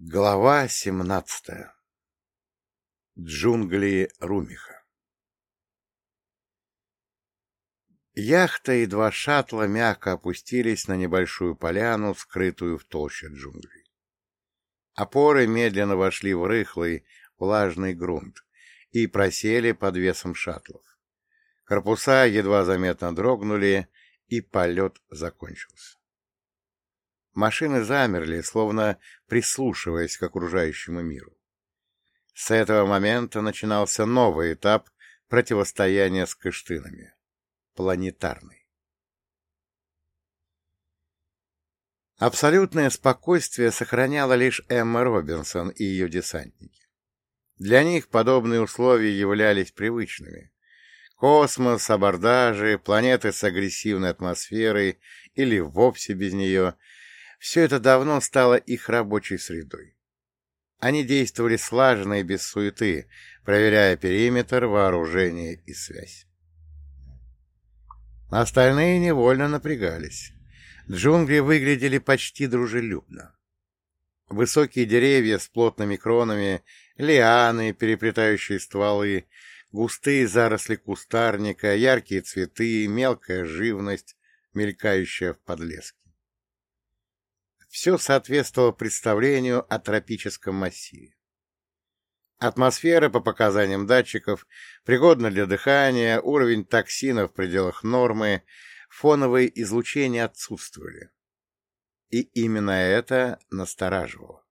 Глава семнадцатая. Джунгли Румиха Яхта и два шаттла мягко опустились на небольшую поляну, скрытую в толще джунглей. Опоры медленно вошли в рыхлый, влажный грунт и просели под весом шаттлов. Корпуса едва заметно дрогнули, и полет закончился. Машины замерли, словно прислушиваясь к окружающему миру. С этого момента начинался новый этап противостояния с кыштынами — планетарный. Абсолютное спокойствие сохраняла лишь Эмма Робинсон и ее десантники. Для них подобные условия являлись привычными. Космос, абордажи, планеты с агрессивной атмосферой или вовсе без нее — все это давно стало их рабочей средой. Они действовали слаженно и без суеты, проверяя периметр, вооружение и связь. Остальные невольно напрягались. Джунгли выглядели почти дружелюбно. Высокие деревья с плотными кронами, лианы, переплетающие стволы, густые заросли кустарника, яркие цветы, мелкая живность, мелькающая в подлеске все соответствовало представлению о тропическом массиве. Атмосфера, по показаниям датчиков, пригодна для дыхания, уровень токсинов в пределах нормы, фоновые излучения отсутствовали. И именно это настораживало.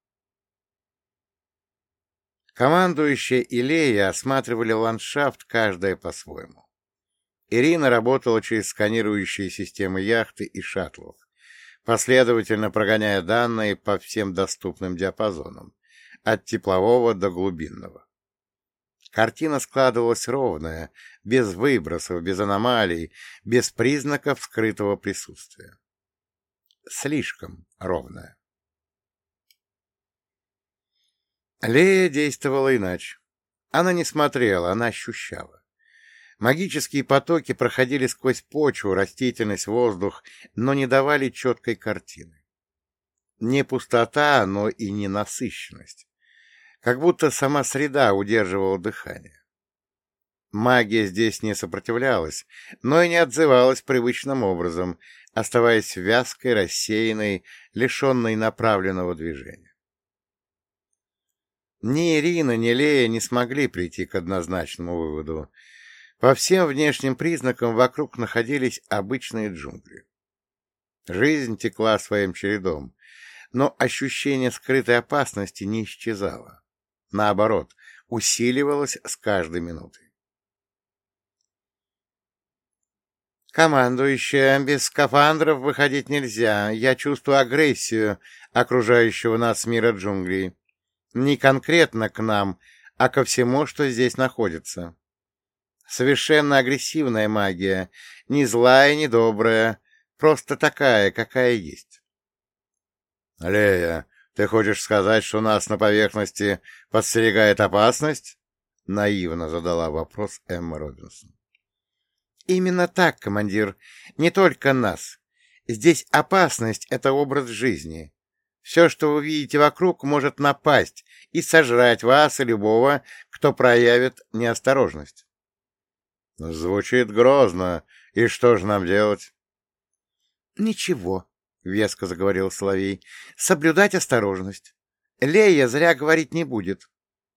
Командующая и Лея осматривали ландшафт каждая по-своему. Ирина работала через сканирующие системы яхты и шаттлов последовательно прогоняя данные по всем доступным диапазонам, от теплового до глубинного. Картина складывалась ровная, без выбросов, без аномалий, без признаков скрытого присутствия. Слишком ровная. Лея действовала иначе. Она не смотрела, она ощущала. Магические потоки проходили сквозь почву, растительность, воздух, но не давали четкой картины. Не пустота, но и не насыщенность. Как будто сама среда удерживала дыхание. Магия здесь не сопротивлялась, но и не отзывалась привычным образом, оставаясь вязкой, рассеянной, лишенной направленного движения. Ни Ирина, ни Лея не смогли прийти к однозначному выводу. По всем внешним признакам вокруг находились обычные джунгли. Жизнь текла своим чередом, но ощущение скрытой опасности не исчезало. Наоборот, усиливалось с каждой минутой. «Командующая, без скафандров выходить нельзя. Я чувствую агрессию окружающего нас мира джунглей. Не конкретно к нам, а ко всему, что здесь находится. Совершенно агрессивная магия, не злая, не добрая, просто такая, какая есть. — Лея, ты хочешь сказать, что нас на поверхности подстерегает опасность? — наивно задала вопрос Эмма Робинсон. — Именно так, командир. Не только нас. Здесь опасность — это образ жизни. Все, что вы видите вокруг, может напасть и сожрать вас и любого, кто проявит неосторожность. Звучит грозно. И что же нам делать? Ничего, веско заговорил Соловей. Соблюдать осторожность. Лея зря говорить не будет.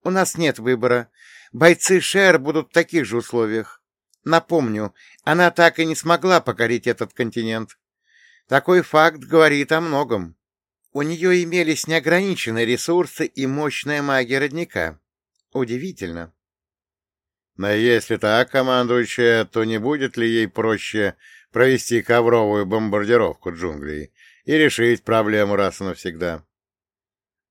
У нас нет выбора. Бойцы Шер будут в таких же условиях. Напомню, она так и не смогла покорить этот континент. Такой факт говорит о многом. У нее имелись неограниченные ресурсы и мощная магия родника. Удивительно. Но если так, командующая, то не будет ли ей проще провести ковровую бомбардировку джунглей и решить проблему раз и навсегда?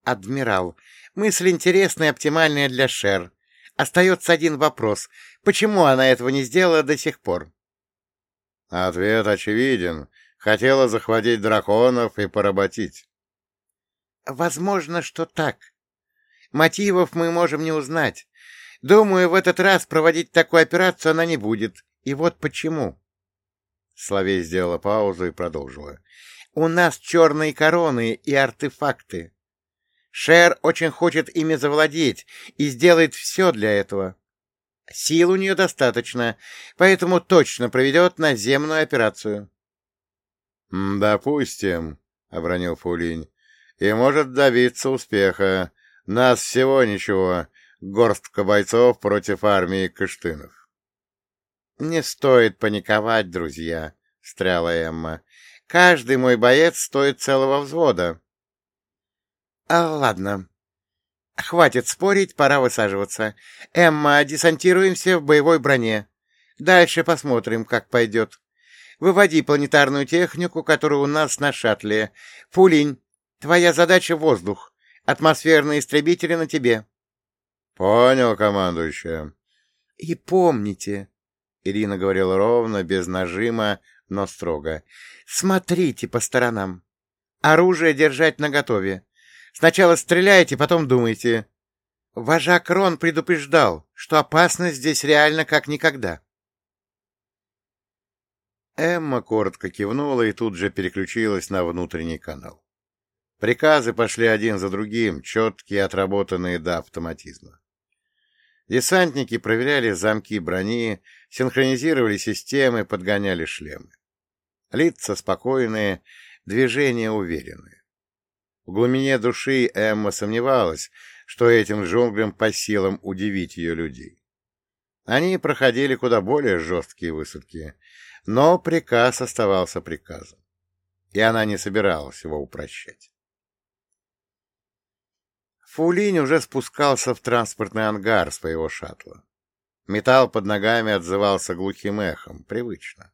Адмирал, мысль интересная и оптимальная для Шер. Остается один вопрос. Почему она этого не сделала до сих пор? Ответ очевиден. Хотела захватить драконов и поработить. Возможно, что так. Мотивов мы можем не узнать. Думаю, в этот раз проводить такую операцию она не будет. И вот почему. Славей сделала паузу и продолжила. У нас черные короны и артефакты. Шер очень хочет ими завладеть и сделает все для этого. Сил у нее достаточно, поэтому точно проведет наземную операцию. — Допустим, — обронил Фулинь, — и может добиться успеха. Нас всего ничего, горстка бойцов против армии Кыштынов. — Не стоит паниковать, друзья, — встряла Эмма. — Каждый мой боец стоит целого взвода. — А, ладно. Хватит спорить, пора высаживаться. Эмма, десантируемся в боевой броне. Дальше посмотрим, как пойдет. Выводи планетарную технику, которая у нас на шаттле. Фулинь, твоя задача — воздух. Атмосферные истребители на тебе. — Понял, командующая. — И помните, — Ирина говорила ровно, без нажима, но строго, — смотрите по сторонам. Оружие держать наготове. Сначала стреляйте, потом думайте. Вожак Рон предупреждал, что опасность здесь реально как никогда. Эмма коротко кивнула и тут же переключилась на внутренний канал. Приказы пошли один за другим, четкие, отработанные до автоматизма. Десантники проверяли замки брони, синхронизировали системы, подгоняли шлемы. Лица спокойные, движения уверенные. В глубине души Эмма сомневалась, что этим джунглям по силам удивить ее людей. Они проходили куда более жесткие высадки, но приказ оставался приказом, и она не собиралась его упрощать. Фулинь уже спускался в транспортный ангар своего шаттла. Металл под ногами отзывался глухим эхом, привычно.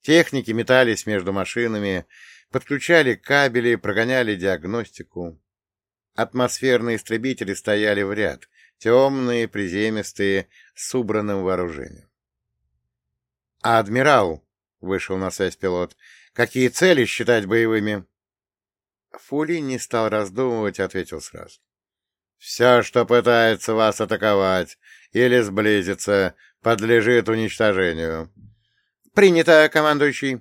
Техники метались между машинами, подключали кабели, прогоняли диагностику. Атмосферные истребители стояли в ряд, темные, приземистые, с убранным вооружением. — А адмирал, — вышел на связь пилот, — какие цели считать боевыми? Фули не стал раздумывать, ответил сразу. «Все, что пытается вас атаковать или сблизиться, подлежит уничтожению». «Принято, командующий».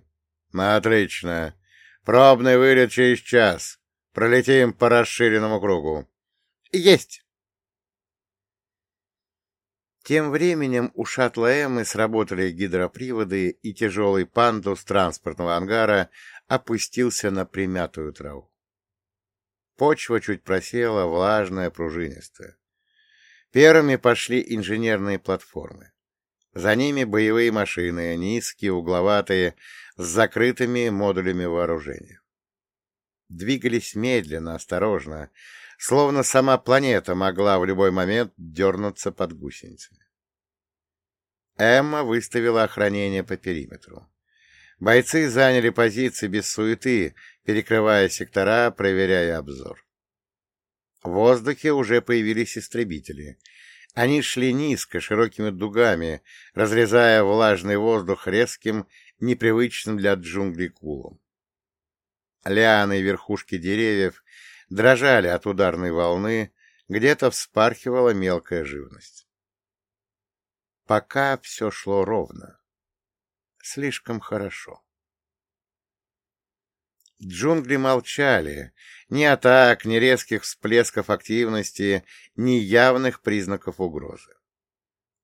«Отлично. Пробный вылет через час. Пролетим по расширенному кругу». «Есть». Тем временем у шаттла Эммы сработали гидроприводы, и тяжелый пандус транспортного ангара опустился на примятую траву. Почва чуть просела, влажная, пружинистая. Первыми пошли инженерные платформы. За ними боевые машины, низкие, угловатые, с закрытыми модулями вооружения. Двигались медленно, осторожно, словно сама планета могла в любой момент дернуться под гусеницами. Эмма выставила охранение по периметру. Бойцы заняли позиции без суеты, перекрывая сектора, проверяя обзор. В воздухе уже появились истребители. Они шли низко, широкими дугами, разрезая влажный воздух резким, непривычным для джунглей кулом. Лианы и верхушки деревьев дрожали от ударной волны, где-то вспархивала мелкая живность. Пока все шло ровно. Слишком хорошо. Джунгли молчали. Ни атак, ни резких всплесков активности, ни явных признаков угрозы.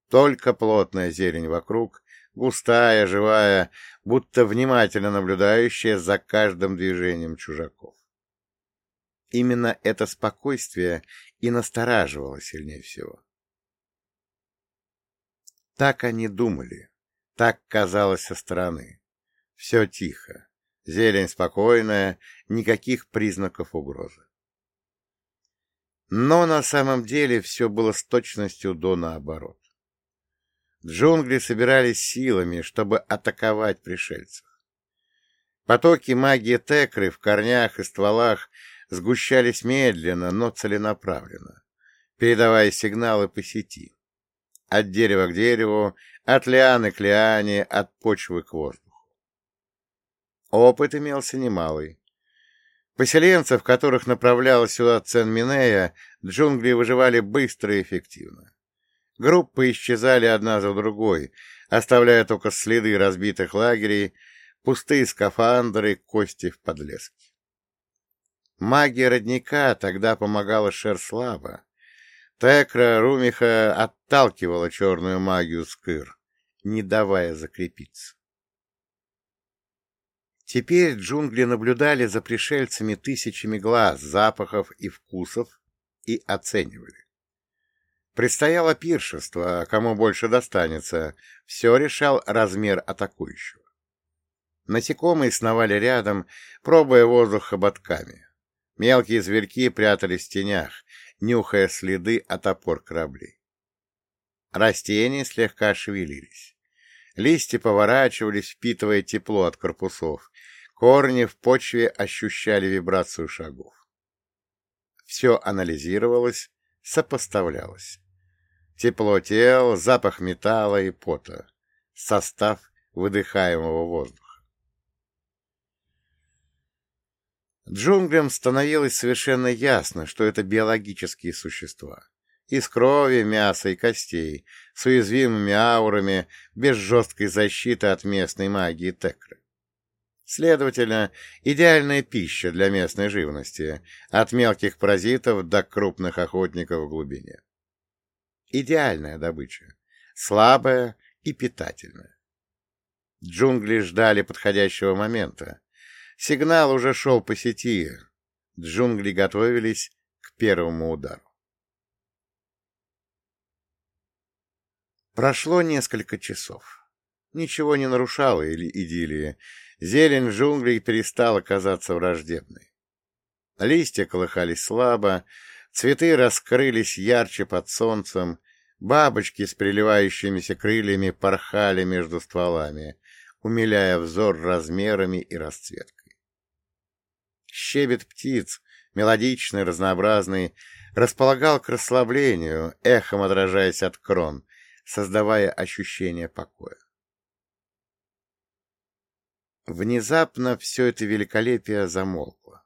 Только плотная зелень вокруг, густая, живая, будто внимательно наблюдающая за каждым движением чужаков. Именно это спокойствие и настораживало сильнее всего. Так они думали, так казалось со стороны. Все тихо. Зелень спокойная, никаких признаков угрозы. Но на самом деле все было с точностью до наоборот. Джунгли собирались силами, чтобы атаковать пришельцев. Потоки магии Текры в корнях и стволах сгущались медленно, но целенаправленно, передавая сигналы по сети. От дерева к дереву, от лианы к лиане, от почвы к воздуху. Опыт имелся немалый. Поселенцев, которых направляла сюда Цен Минея, джунгли выживали быстро и эффективно. Группы исчезали одна за другой, оставляя только следы разбитых лагерей, пустые скафандры, кости в подлеске. Магия родника тогда помогала Шер слабо. Текра Румиха отталкивала черную магию Скыр, не давая закрепиться. Теперь джунгли наблюдали за пришельцами тысячами глаз, запахов и вкусов и оценивали. Предстояло пиршество, а кому больше достанется, все решал размер атакующего. Насекомые сновали рядом, пробуя воздух хоботками. Мелкие зверьки прятались в тенях, нюхая следы от опор кораблей. Растения слегка шевелились. Листья поворачивались, впитывая тепло от корпусов. Корни в почве ощущали вибрацию шагов. Все анализировалось, сопоставлялось. Тепло тел, запах металла и пота, состав выдыхаемого воздуха. Джунглям становилось совершенно ясно, что это биологические существа. Из крови, мяса и костей, с уязвимыми аурами, без жесткой защиты от местной магии Текры. Следовательно, идеальная пища для местной живности, от мелких паразитов до крупных охотников в глубине. Идеальная добыча, слабая и питательная. Джунгли ждали подходящего момента, Сигнал уже шел по сети. Джунгли готовились к первому удару. Прошло несколько часов. Ничего не нарушало или идиллии. Зелень в джунглях перестала казаться враждебной. Листья колыхались слабо, цветы раскрылись ярче под солнцем, бабочки с приливающимися крыльями порхали между стволами, умиляя взор размерами и расцветкой. Щебет птиц, мелодичный, разнообразный, располагал к расслаблению, эхом отражаясь от крон, создавая ощущение покоя. Внезапно все это великолепие замолкло.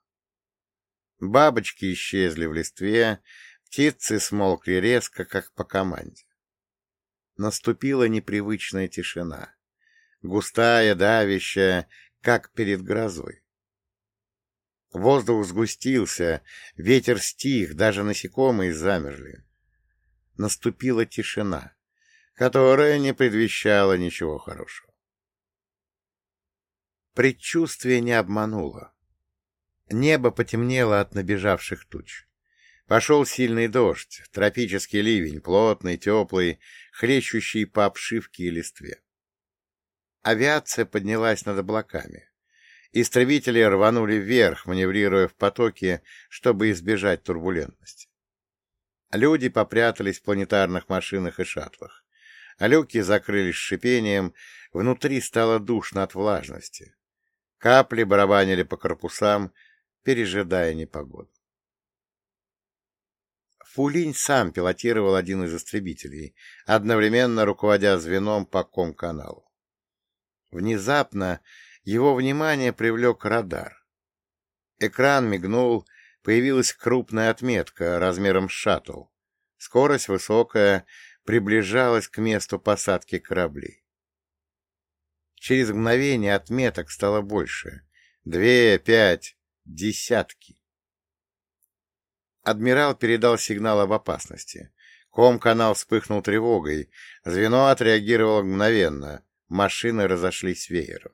Бабочки исчезли в листве, птицы смолкли резко, как по команде. Наступила непривычная тишина, густая, давящая, как перед грозой. Воздух сгустился, ветер стих, даже насекомые замерли. Наступила тишина, которая не предвещала ничего хорошего. Предчувствие не обмануло. Небо потемнело от набежавших туч. Пошел сильный дождь, тропический ливень, плотный, теплый, хлещущий по обшивке и листве. Авиация поднялась над облаками. Истребители рванули вверх, маневрируя в потоке, чтобы избежать турбулентности. Люди попрятались в планетарных машинах и шаттлах. А люки закрылись шипением, внутри стало душно от влажности. Капли барабанили по корпусам, пережидая непогоду. Фулинь сам пилотировал один из истребителей, одновременно руководя звеном по ком-каналу. Внезапно его внимание привлек радар. Экран мигнул, появилась крупная отметка размером с шаттл. Скорость высокая, приближалась к месту посадки кораблей. Через мгновение отметок стало больше. Две, пять, десятки. Адмирал передал сигнал об опасности. Ком-канал вспыхнул тревогой. Звено отреагировало мгновенно. Машины разошлись веером.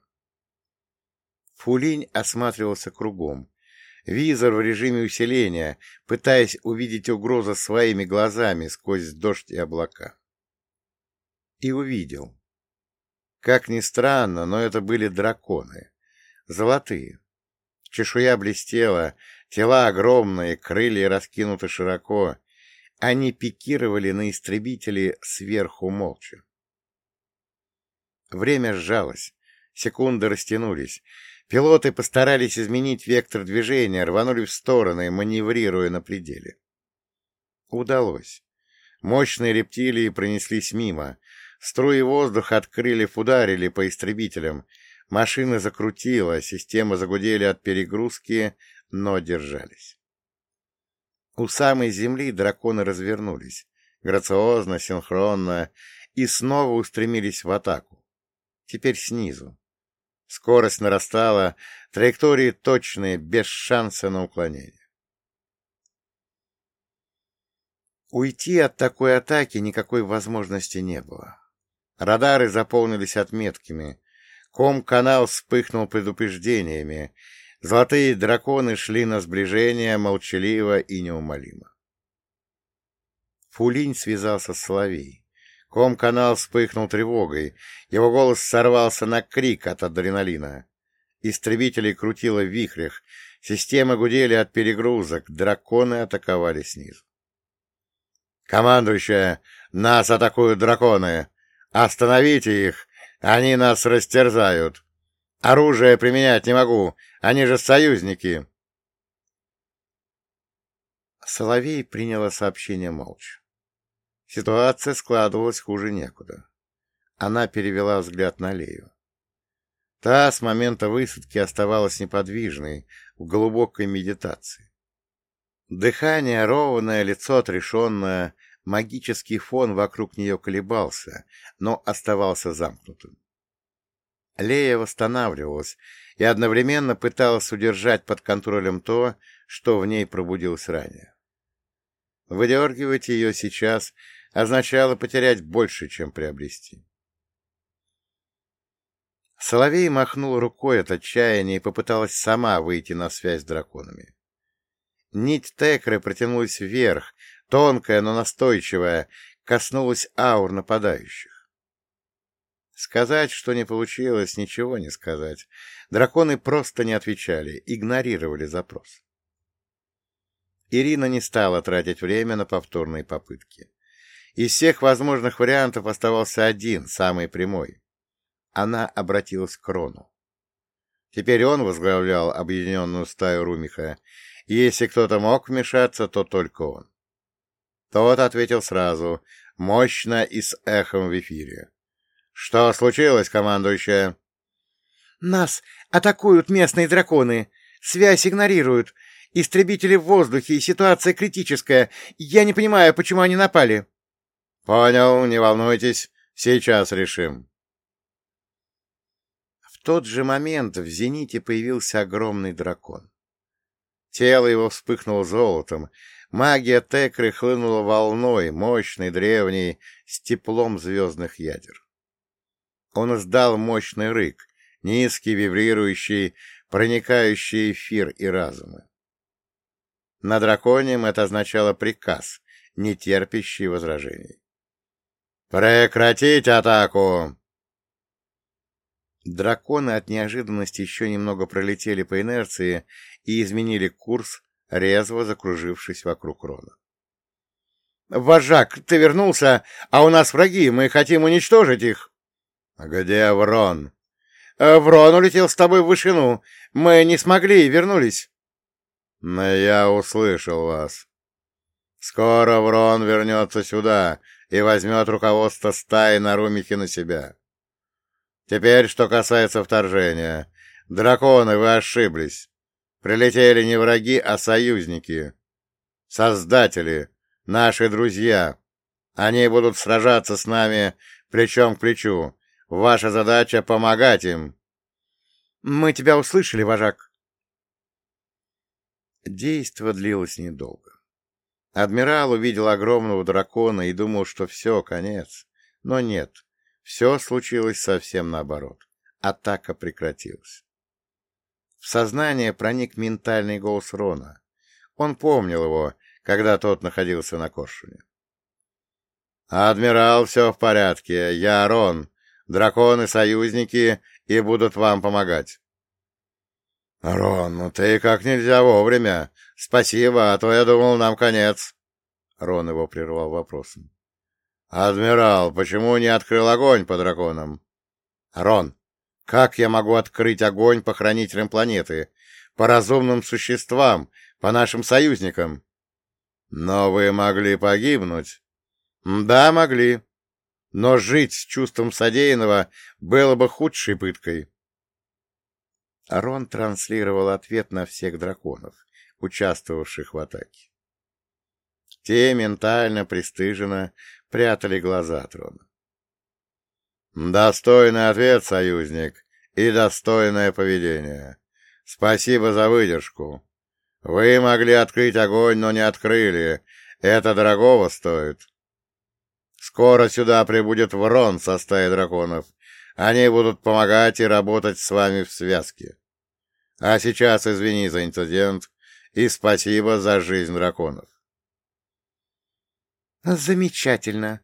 Фулинь осматривался кругом. Визор в режиме усиления, пытаясь увидеть угрозу своими глазами сквозь дождь и облака. И увидел. Как ни странно, но это были драконы. Золотые. Чешуя блестела, тела огромные, крылья раскинуты широко. Они пикировали на истребители сверху молча. Время сжалось, секунды растянулись. Пилоты постарались изменить вектор движения, рванули в стороны, маневрируя на пределе. Удалось. Мощные рептилии пронеслись мимо. Струи воздуха от крыльев ударили по истребителям. Машина закрутила, системы загудели от перегрузки, но держались. У самой земли драконы развернулись, грациозно, синхронно, и снова устремились в атаку. Теперь снизу. Скорость нарастала, Траектории точные, без шанса на уклонение. Уйти от такой атаки никакой возможности не было. Радары заполнились отметками. Ком-канал вспыхнул предупреждениями. Золотые драконы шли на сближение молчаливо и неумолимо. Фулинь связался с Соловей. Ком-канал вспыхнул тревогой. Его голос сорвался на крик от адреналина. Истребителей крутило в вихрях. Системы гудели от перегрузок. Драконы атаковали снизу. «Командующая, нас атакуют драконы! Остановите их! Они нас растерзают! Оружие применять не могу! Они же союзники!» Соловей приняла сообщение молча. Ситуация складывалась хуже некуда. Она перевела взгляд на Лею. Та с момента высадки оставалась неподвижной, в глубокой медитации. Дыхание ровное, лицо отрешенное, магический фон вокруг нее колебался, но оставался замкнутым. Лея восстанавливалась и одновременно пыталась удержать под контролем то, что в ней пробудилось ранее. Выдергивать ее сейчас означало потерять больше, чем приобрести. Соловей махнул рукой от отчаяния и попыталась сама выйти на связь с драконами. Нить Текры протянулась вверх, тонкая, но настойчивая, коснулась аур нападающих. Сказать, что не получилось, ничего не сказать. Драконы просто не отвечали, игнорировали запрос. Ирина не стала тратить время на повторные попытки. Из всех возможных вариантов оставался один, самый прямой. Она обратилась к Рону. Теперь он возглавлял объединенную стаю Румиха, и если кто-то мог вмешаться, то только он. Тот ответил сразу, мощно и с эхом в эфире. — Что случилось, командующая? — Нас атакуют местные драконы. Связь игнорируют. Истребители в воздухе, и ситуация критическая. Я не понимаю, почему они напали. — Понял, не волнуйтесь. Сейчас решим. В тот же момент в зените появился огромный дракон. Тело его вспыхнуло золотом, Магия Текры хлынула волной, мощной, древней, с теплом звездных ядер. Он издал мощный рык, низкий, вибрирующий, проникающий эфир и разумы. На драконьем это означало приказ, не терпящий возражений. «Прекратить атаку!» Драконы от неожиданности еще немного пролетели по инерции и изменили курс, резво закружившись вокруг Рона. — Вожак, ты вернулся, а у нас враги, мы хотим уничтожить их. — Где Врон? — Врон улетел с тобой в вышину. Мы не смогли и вернулись. — Но я услышал вас. Скоро Врон вернется сюда и возьмет руководство стаи на Румихе на себя. Теперь, что касается вторжения. Драконы, вы ошиблись. Прилетели не враги, а союзники. Создатели, наши друзья. Они будут сражаться с нами плечом к плечу. Ваша задача — помогать им. — Мы тебя услышали, вожак. Действо длилось недолго. Адмирал увидел огромного дракона и думал, что все, конец. Но нет, все случилось совсем наоборот. Атака прекратилась. В сознание проник ментальный голос Рона. Он помнил его, когда тот находился на Коршуне. «Адмирал, все в порядке. Я Рон. Драконы-союзники и будут вам помогать». «Рон, ну ты как нельзя вовремя. Спасибо, а то я думал, нам конец». Рон его прервал вопросом. «Адмирал, почему не открыл огонь по драконам?» «Рон, как я могу открыть огонь по хранителям планеты, по разумным существам, по нашим союзникам? Но вы могли погибнуть. Да, могли. Но жить с чувством содеянного было бы худшей пыткой. Арон транслировал ответ на всех драконов, участвовавших в атаке. Те ментально, пристыженно прятали глаза от Рона. Достойный ответ, союзник, и достойное поведение. Спасибо за выдержку. Вы могли открыть огонь, но не открыли. Это дорогого стоит. Скоро сюда прибудет ворон со стаей драконов. Они будут помогать и работать с вами в связке. А сейчас извини за инцидент и спасибо за жизнь драконов. Замечательно.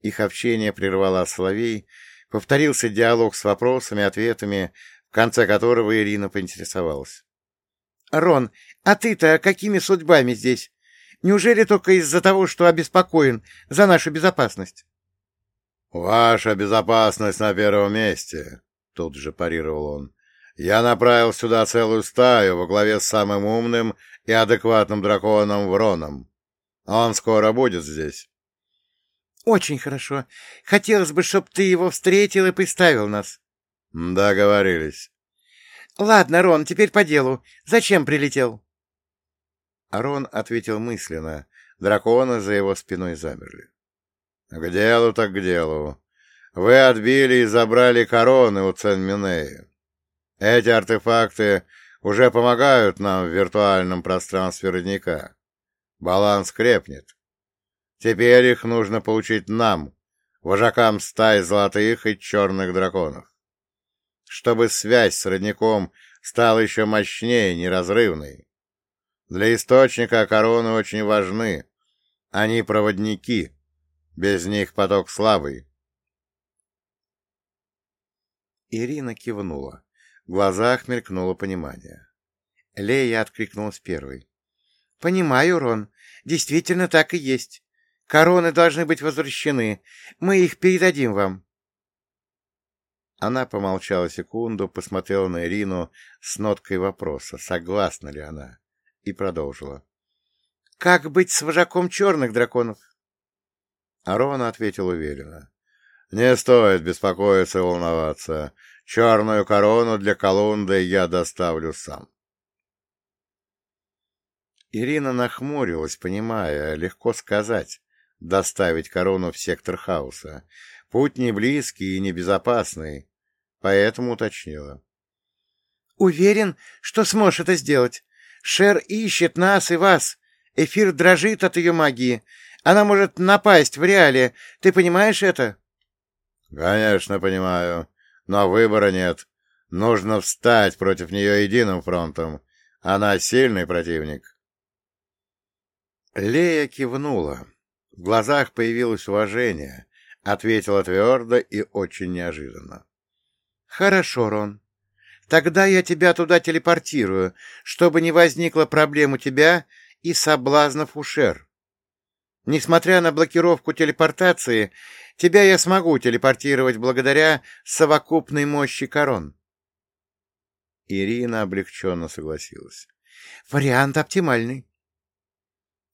Их общение прервало Соловей, повторился диалог с вопросами, ответами, в конце которого Ирина поинтересовалась. — Рон, а ты-то какими судьбами здесь? Неужели только из-за того, что обеспокоен за нашу безопасность? — Ваша безопасность на первом месте, — тут же парировал он. — Я направил сюда целую стаю во главе с самым умным и адекватным драконом Вроном. Он скоро будет здесь. — Очень хорошо. Хотелось бы, чтобы ты его встретил и представил нас. — Договорились. — Ладно, Рон, теперь по делу. Зачем прилетел? Рон ответил мысленно. Драконы за его спиной замерли. — К делу так к делу. Вы отбили и забрали короны у Цен-Минеи. Эти артефакты уже помогают нам в виртуальном пространстве родника. Баланс крепнет. Теперь их нужно получить нам, вожакам стай золотых и черных драконов. Чтобы связь с родником стала еще мощнее, неразрывной. Для источника короны очень важны. Они проводники. Без них поток слабый. Ирина кивнула. В глазах мелькнуло понимание. Лея откликнулась первой. — Понимаю, Рон. Действительно так и есть. Короны должны быть возвращены. Мы их передадим вам. Она помолчала секунду, посмотрела на Ирину с ноткой вопроса, согласна ли она, и продолжила. — Как быть с вожаком черных драконов? Арона ответил уверенно. — Не стоит беспокоиться и волноваться. Черную корону для Колунды я доставлю сам. Ирина нахмурилась, понимая, легко сказать, доставить корону в сектор хаоса. Путь не близкий и небезопасный, поэтому уточнила. — Уверен, что сможешь это сделать. Шер ищет нас и вас. Эфир дрожит от ее магии. Она может напасть в реале. Ты понимаешь это? — Конечно, понимаю. Но выбора нет. Нужно встать против нее единым фронтом. Она сильный противник. Лея кивнула. В глазах появилось уважение. Ответила твердо и очень неожиданно. — Хорошо, Рон. Тогда я тебя туда телепортирую, чтобы не возникло проблем у тебя и соблазнов у Шер. Несмотря на блокировку телепортации, тебя я смогу телепортировать благодаря совокупной мощи корон. Ирина облегченно согласилась. Вариант оптимальный.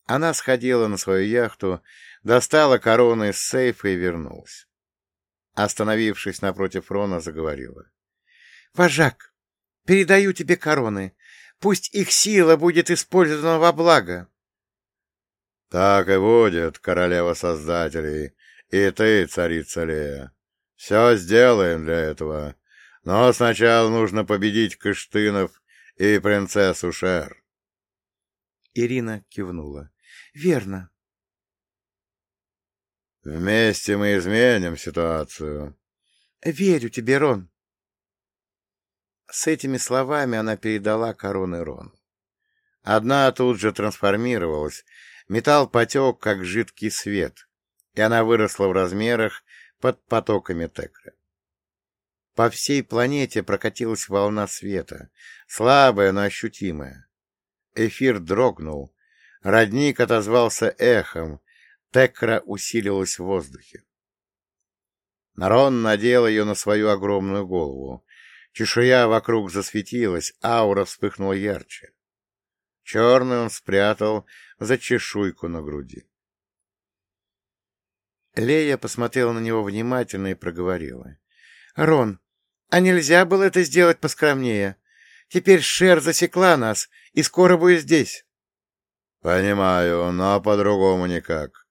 Она сходила на свою яхту, достала короны из сейфа и вернулась. Остановившись напротив Рона, заговорила. — Вожак, передаю тебе короны. Пусть их сила будет использована во благо. — Так и будет, королева создателей, и ты, царица Лея. Все сделаем для этого. Но сначала нужно победить Кыштынов и принцессу Шер. Ирина кивнула. — Верно. — Вместе мы изменим ситуацию. — Верю тебе, Рон. С этими словами она передала короны Рону. Одна тут же трансформировалась, металл потек, как жидкий свет, и она выросла в размерах под потоками Текры. По всей планете прокатилась волна света, слабая, но ощутимая. Эфир дрогнул, родник отозвался эхом, Текра усилилась в воздухе. Нарон надел ее на свою огромную голову. Чешуя вокруг засветилась, аура вспыхнула ярче. Черный он спрятал за чешуйку на груди. Лея посмотрела на него внимательно и проговорила. — Рон, а нельзя было это сделать поскромнее? Теперь Шер засекла нас, и скоро будет здесь. — Понимаю, но по-другому никак.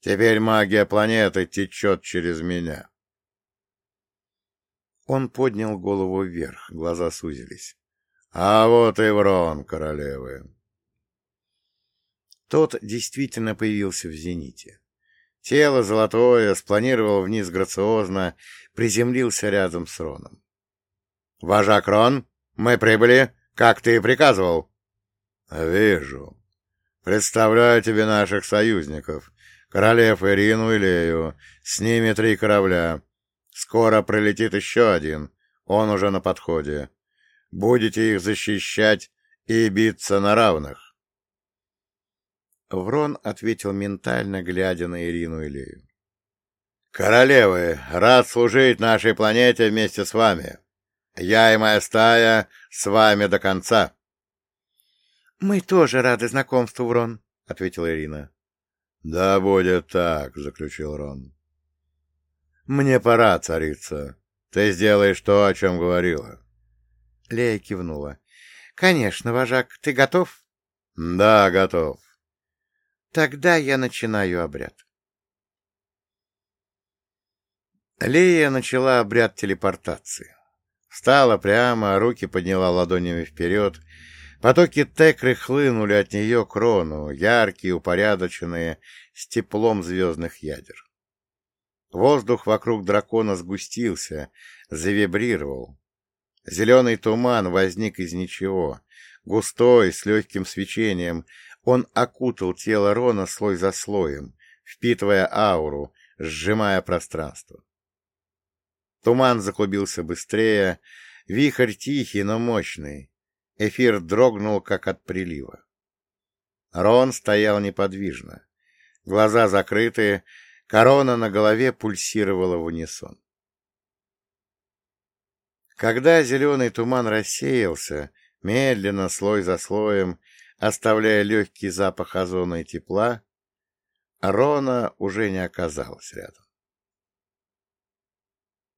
Теперь магия планеты течет через меня. Он поднял голову вверх, глаза сузились. А вот и Врон королевы. Тот действительно появился в зените. Тело золотое спланировал вниз грациозно, приземлился рядом с Роном. — Вожак Рон, мы прибыли, как ты и приказывал. — Вижу. Представляю тебе наших союзников, королев Ирину и Лею, с ними три корабля. Скоро прилетит еще один, он уже на подходе. Будете их защищать и биться на равных. Врон ответил ментально, глядя на Ирину и Лею. «Королевы, рад служить нашей планете вместе с вами. Я и моя стая с вами до конца». «Мы тоже рады знакомству, Врон», — ответила Ирина. «Да будет так», — заключил Рон. «Мне пора, царица. Ты сделаешь то, о чем говорила». Лея кивнула. «Конечно, вожак. Ты готов?» «Да, готов». Тогда я начинаю обряд. Лея начала обряд телепортации. Встала прямо, руки подняла ладонями вперед. Потоки текры хлынули от нее к Рону, яркие, упорядоченные, с теплом звездных ядер. Воздух вокруг дракона сгустился, завибрировал. Зеленый туман возник из ничего, густой, с легким свечением, он окутал тело Рона слой за слоем, впитывая ауру, сжимая пространство. Туман заклубился быстрее, вихрь тихий, но мощный. Эфир дрогнул, как от прилива. Рон стоял неподвижно. Глаза закрыты, корона на голове пульсировала в унисон. Когда зеленый туман рассеялся, медленно, слой за слоем, оставляя легкий запах озона и тепла, Рона уже не оказалось рядом.